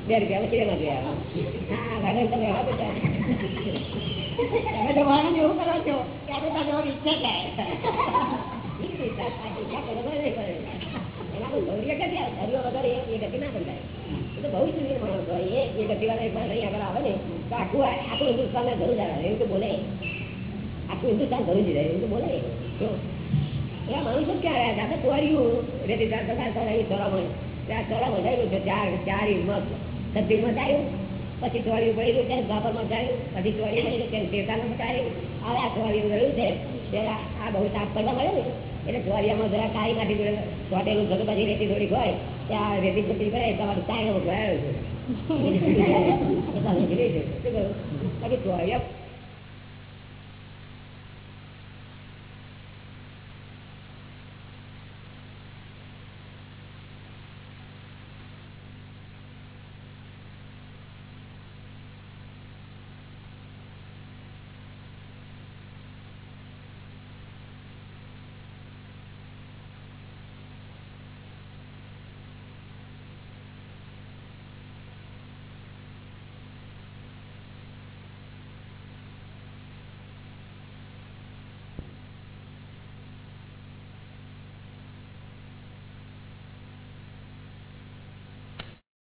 બે રૂપિયા વચ્ચે ના હા વાઘરા તમે હા તમે તો વાળા જેવું કરો છો. કે આપણે તો જવાની ઈચ્છા થાય. એના કોઈ ધૈર્ય ક્યાંથી આવે? ધૈર્ય વગર એ- એ ગતિ ના બંધાય. એ તો બહુ સુંદર માણસ હોય. એ એ ગતિવાળા એક માણસ અહીંયા આગળ આવે ને આખું હિન્દુસ્તાન ધરું જાય એવું તો બોલે. આખું હિન્દુસ્તાન ધરું જ જાય એવું તો બોલે. જો એવા ક્યાં રહ્યા દાદા ચોર્યું રેતી ચોરામણ છે ચાર ચાર હિંમત ચાલ્યું. પછી ચોર્યું પડી ગયું ત્યારે ભાપરમાં ચાલ્યું. પછી પડી ચાલ્યું. હવે આ ચોર્યું રહ્યું છે ત્યારે આ- બહુ તાપ કરવા મળે ને. એટલે ચોરિયામાં જરા કાળી માટી જોડે ચોટેલું થતું પછી રેતી થોડીક હોય ત્યાં રેતી પતરી કરે તમારું ચાય ભરાયું છે. પછી છે. ચોરિયા